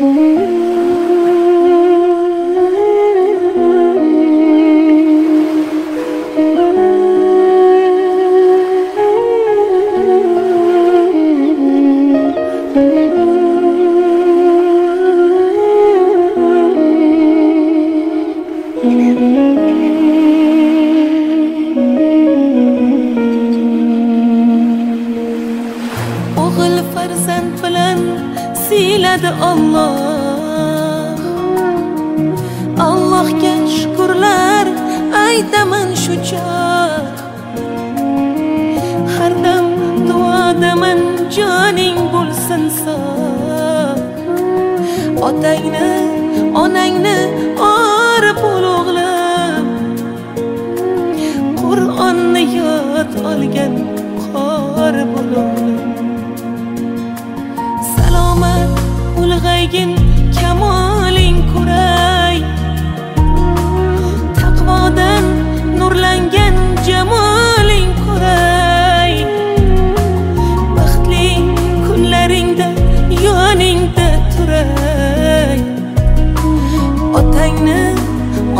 Mm-hmm. Siyladi Alloh. Allohga shukrlar aytaman shu chog har dam duodaman joning bo'lsin sog otangni onangni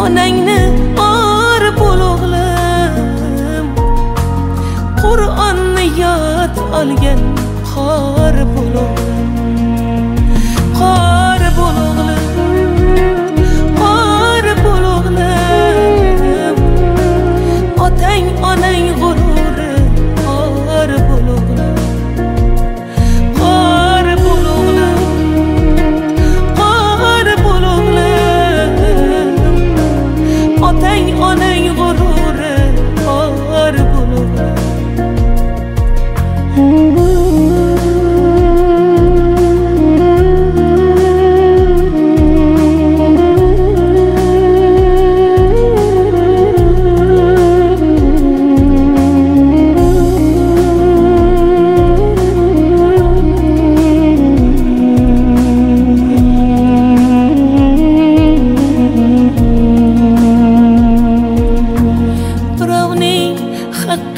onangni or bo'l o'g'lim. Qur'onni yod olgan xor bo'lug'lam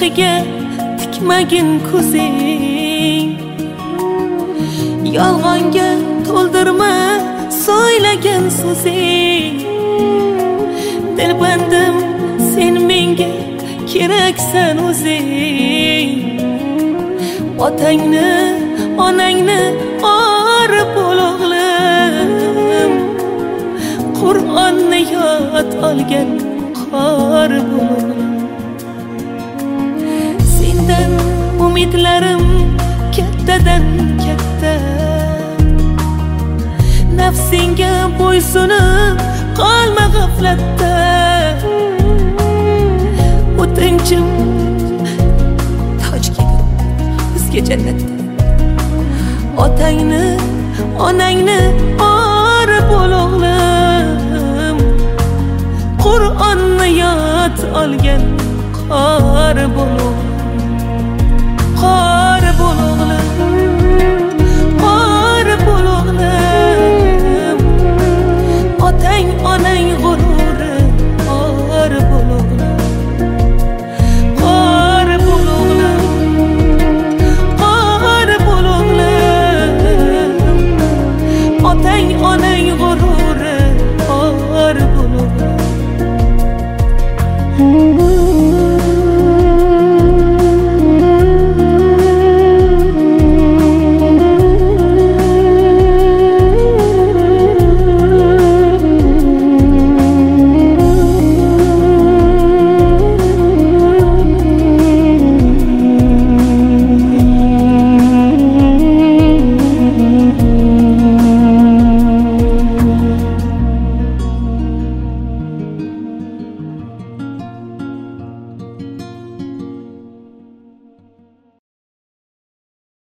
haqqiga tikmagin ko'zing. Yolg'onga to'ldirma so'ylagan so'zing. Dilbandim sen menga keraksan o'zing. Otangni onangni orib ulug'lim qur'onni yod olgan qor bo'lug'lim umidlarim kattadan katta. Nafsingga bo'ysunib qolma g'aflatda. O'tinchim toj kiydim bizga jannatda otangni onangni ora bo'l o'g'lim. Qur'onni yod olgan qor bo'lug' Oh.